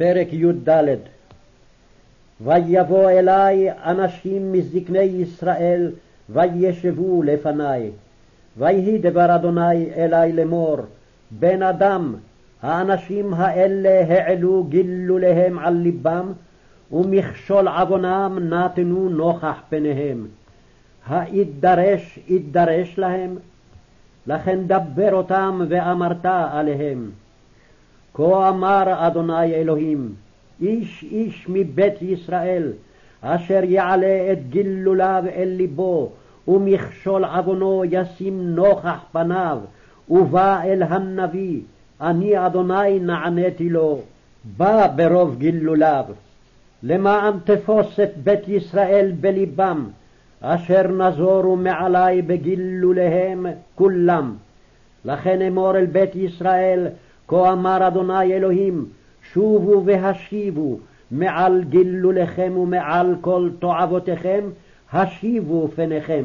פרק י"ד ויבוא אלי אנשים מזקני ישראל וישבו לפני. ויהי דבר אדוני אלי לאמור, בן אדם, האנשים האלה העלו גילוליהם על לבם, ומכשול עוונם נתנו נוכח פניהם. האידרש אידרש להם? לכן דבר אותם ואמרת עליהם. כה אמר אדוני אלוהים, איש איש מבית ישראל, אשר יעלה את גילוליו אל ליבו, ומכשול עוונו ישים נוכח פניו, ובא אל הנביא, אני אדוני נעניתי לו, בא ברוב גילוליו. למען תפוס את בית ישראל בלבם, אשר נזורו מעלי בגילוליהם כולם. לכן אמור אל בית ישראל, כה אמר אדוני אלוהים, שובו והשיבו מעל גילוליכם ומעל כל תועבותיכם, השיבו פניכם.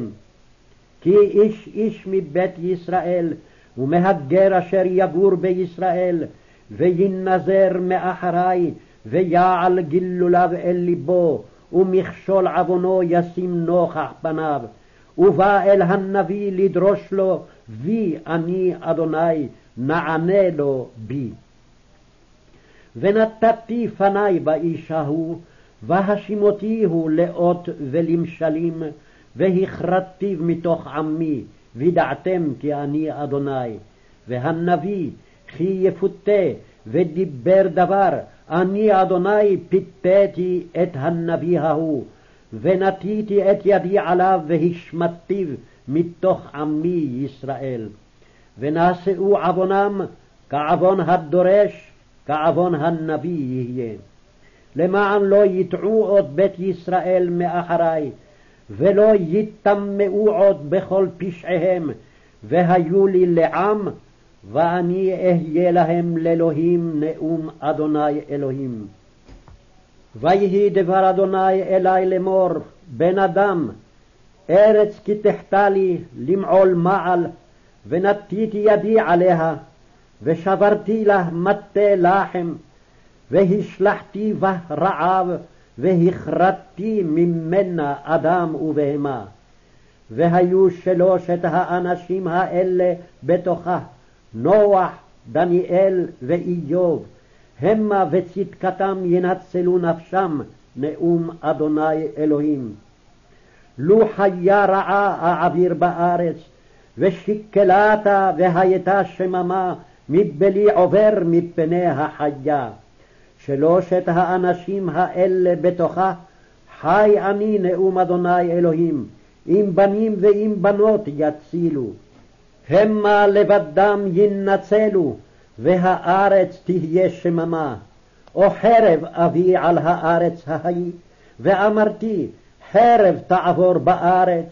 כי איש איש מבית ישראל, ומהגר אשר יגור בישראל, וינזר מאחרי, ויעל גילוליו אל ליבו, ומכשול עוונו ישים נוכח פניו. ובא אל הנביא לדרוש לו, וי אני אדוני, נענה לו בי. ונתתי פני באיש ההוא, והשימותיהו לאות ולמשלים, והכרתיו מתוך עמי, וידעתם כי אני אדוני. והנביא כי יפותה, ודיבר דבר, אני אדוני פיתיתי את הנביא ההוא, ונטיתי את ידי עליו והשמטיו מתוך עמי ישראל. ונשאו עוונם כעוון הדורש, כעוון הנביא יהיה. למען לא יטעו עוד בית ישראל מאחרי, ולא יטמאו עוד בכל פשעיהם, והיו לי לעם, ואני אהיה להם לאלוהים נאום אדוני אלוהים. ויהי דבר אדוני אלי לאמור, בן אדם, ארץ כי תחתה לי למעול מעל, ונטיתי ידי עליה, ושברתי לה מטה לחם, והשלחתי בה רעב, והכרתתי ממנה אדם ובהמה. והיו שלושת האנשים האלה בתוכה, נוח, דניאל ואיוב, המה וצדקתם ינצלו נפשם, נאום אדוני אלוהים. לו חיה רעה אעביר בארץ, ושקלתה והייתה שממה, מבלי עובר מפני החיה. שלושת האנשים האלה בתוכה, חי אני נאום אדוני אלוהים, אם בנים ואם בנות יצילו. המה לבדם ינצלו, והארץ תהיה שממה. או חרב אביא על הארץ ההיא, ואמרתי, חרב תעבור בארץ,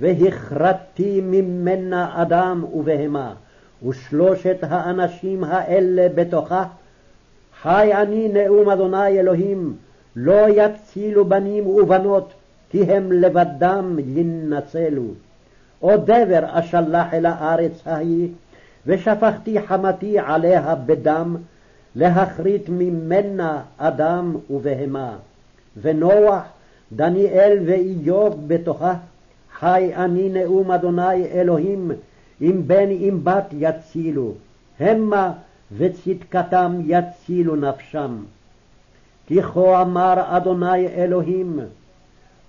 והכרתתי ממנה אדם ובהמה, ושלושת האנשים האלה בתוכה, חי אני נאום אדוני אלוהים, לא יצילו בנים ובנות, כי הם לבדם ינצלו. או דבר אשלח אל הארץ ההיא, ושפכתי חמתי עליה בדם, להכרית ממנה אדם ובהמה. ונוח, דניאל ואיוב בתוכה, חי אני נאום אדוני אלוהים, אם בן אם בת יצילו, המה וצדקתם יצילו נפשם. כי כה אמר אדוני אלוהים,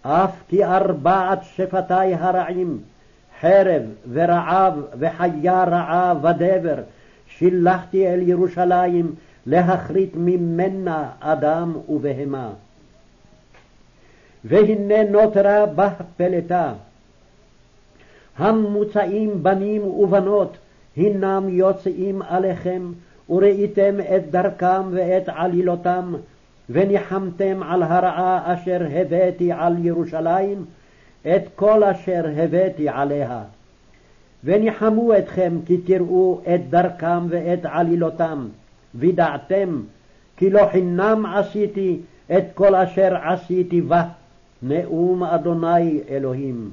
אף כי ארבעת שפתי הרעים, חרב ורעב וחיה רעה ודבר, שילחתי אל ירושלים להכרית ממנה אדם ובהמה. והנה נותרה בה פלטה. המוצאים בנים ובנות, הנם יוצאים עליכם, וראיתם את דרכם ואת עלילותם, וניחמתם על הרעה אשר הבאתי על ירושלים, את כל אשר הבאתי עליה. וניחמו אתכם כי תראו את דרכם ואת עלילותם, וידעתם כי לא חינם עשיתי את כל אשר עשיתי בה, נאום אדוני אלוהים.